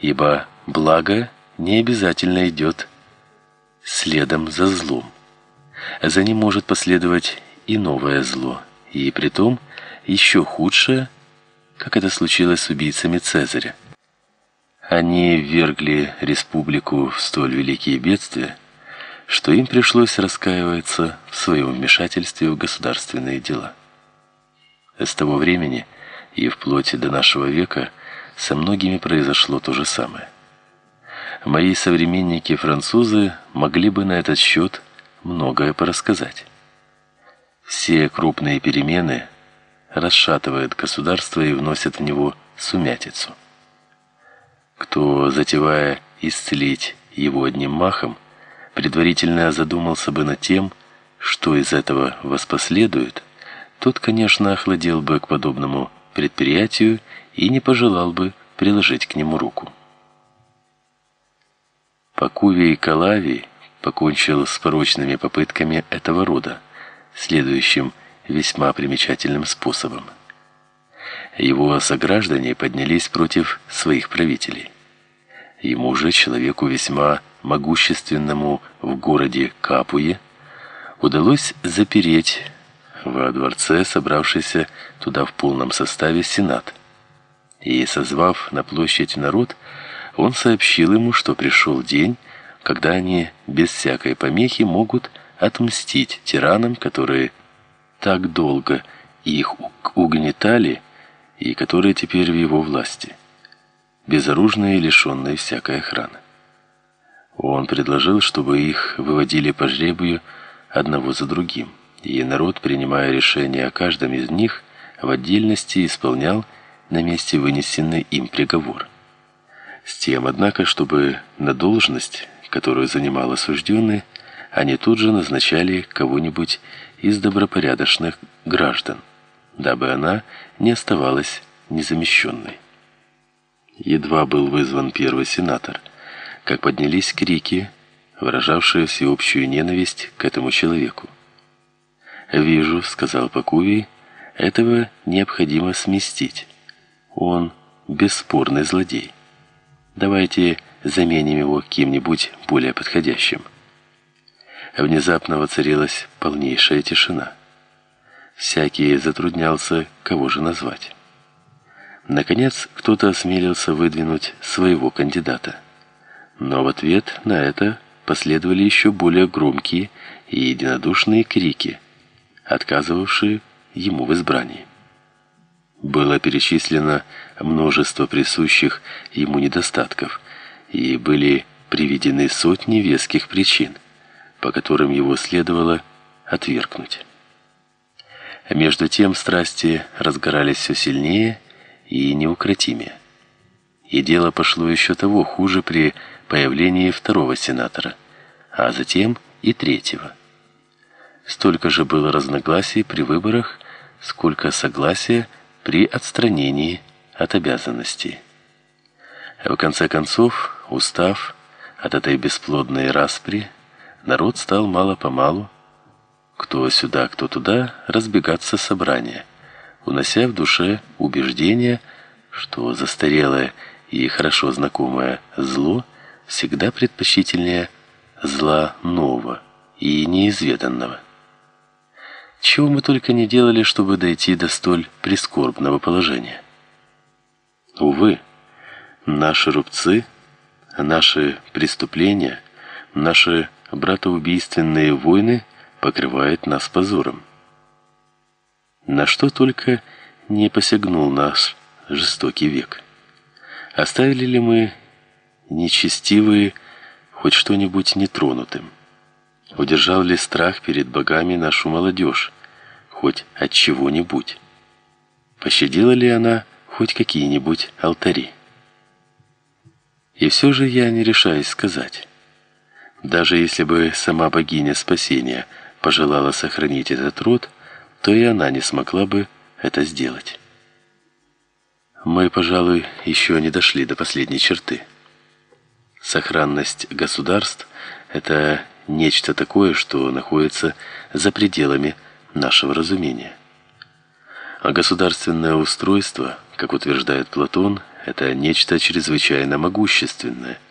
ибо благо не обязательно идет следом за злом. За ним может последовать и новое зло, и притом еще худшее, как это случилось с убийцами Цезаря. Они ввергли республику в столь великие бедствия, что им пришлось раскаиваться в своем вмешательстве в государственные дела. С того времени и вплоть до нашего века со многими произошло то же самое. Мои современники-французы могли бы на этот счет многое порассказать. Все крупные перемены расшатывают государство и вносят в него сумятицу. Кто, затевая исцелить его одним махом, предварительно задумался бы над тем, что из этого воспоследует, тот, конечно, охладел бы к подобному предприятию и не пожелал бы приложить к нему руку. Пакувий Калавий покончил с порочными попытками этого рода, следующим весьма примечательным способом. Его сограждане поднялись против своих правителей. Ему же, человеку весьма могущественному в городе Капуе, удалось запереть во дворце собравшийся туда в полном составе сенат. И созвав на площадь народ, он сообщил ему, что пришел день, когда они без всякой помехи могут отмстить тиранам, которые так долго их угнетали и которые теперь в его власти, безоружные и лишенные всякой охраны. Он предложил, чтобы их выводили по жребию одного за другим, и народ, принимая решение о каждом из них, в отдельности исполнял на месте вынесенный им приговор. С тем, однако, чтобы на должность, которую занимал осужденный, они тут же назначали кого-нибудь из добропорядочных граждан, дабы она не оставалась незамещенной. Едва был вызван первый сенатор, как поднялись крики, выражавшие всеобщую ненависть к этому человеку. «Вижу», — сказал Пакувий, — «этого необходимо сместить. Он бесспорный злодей. Давайте заменим его кем-нибудь более подходящим». Внезапно воцарилась полнейшая тишина. Всякий затруднялся, кого же назвать. Наконец, кто-то осмелился выдвинуть своего кандидата. Но в ответ на это последовали еще более громкие и единодушные крики, отказывавшие ему в избрании. Было перечислено множество присущих ему недостатков, и были приведены сотни веских причин – по которым его следовало отвергнуть. Между тем страсти разгорались все сильнее и неукротимее. И дело пошло еще того хуже при появлении второго сенатора, а затем и третьего. Столько же было разногласий при выборах, сколько согласия при отстранении от обязанностей. В конце концов, устав от этой бесплодной распри, народ стал мало-помалу, кто сюда, кто туда, разбегаться собрания, унося в душе убеждение, что застарелое и хорошо знакомое зло всегда предпочтительнее зла нового и неизведанного. Чего мы только не делали, чтобы дойти до столь прискорбного положения. Увы, наши рубцы, наши преступления, наши братоубийственные войны покрывают нас позором. На что только не посягнул наш жестокий век. Оставили ли мы нечестивые хоть что-нибудь нетронутым? Удержал ли страх перед богами нашу молодежь, хоть от чего-нибудь? Пощадила ли она хоть какие-нибудь алтари? И все же я не решаюсь сказать. Даже если бы сама богиня спасения пожелала сохранить этот род, то и она не смогла бы это сделать. Мы, пожалуй, еще не дошли до последней черты. Сохранность государств – это нечто такое, что находится за пределами нашего разумения. А государственное устройство, как утверждает Платон, – это нечто чрезвычайно могущественное –